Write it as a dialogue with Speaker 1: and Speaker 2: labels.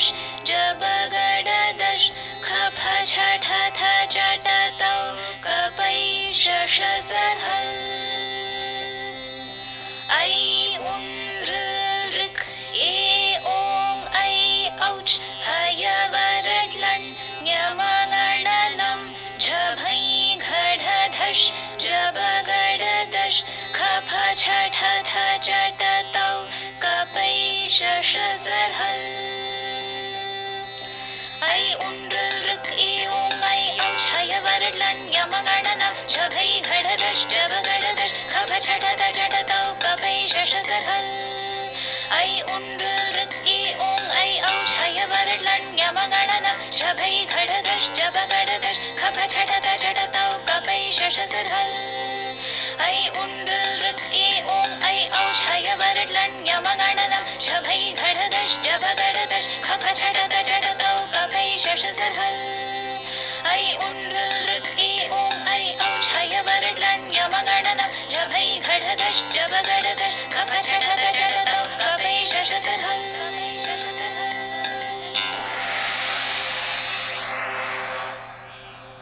Speaker 1: जब गडदश् खफ छठ थ जट तौ कपै शश सरहल ऐ ऋ ऋक् ए ओं ऐ औच् हय वरड्लन् ञमगणनं झभै घढ धश् जब गडदश् खफ छठ थ जट तौ कपै शश सरहल ऐ उन ऋ ऋक् ए ओं ऐ औच् हय वरड्लन् ञमगणनं झभै घढ धश् जब गडदश् खफ छठ थ जट तौ कपै शश सरहल ऐ उन ऋ ऋक् ए ओं ऐ औच् हय वरड्लन् ञमगणनं झभै घढ धश् जब गडदश् खफ शशसहल् ऐ उन्नृक् ए ॐ ऐषयगण दश जडदश खभ झड द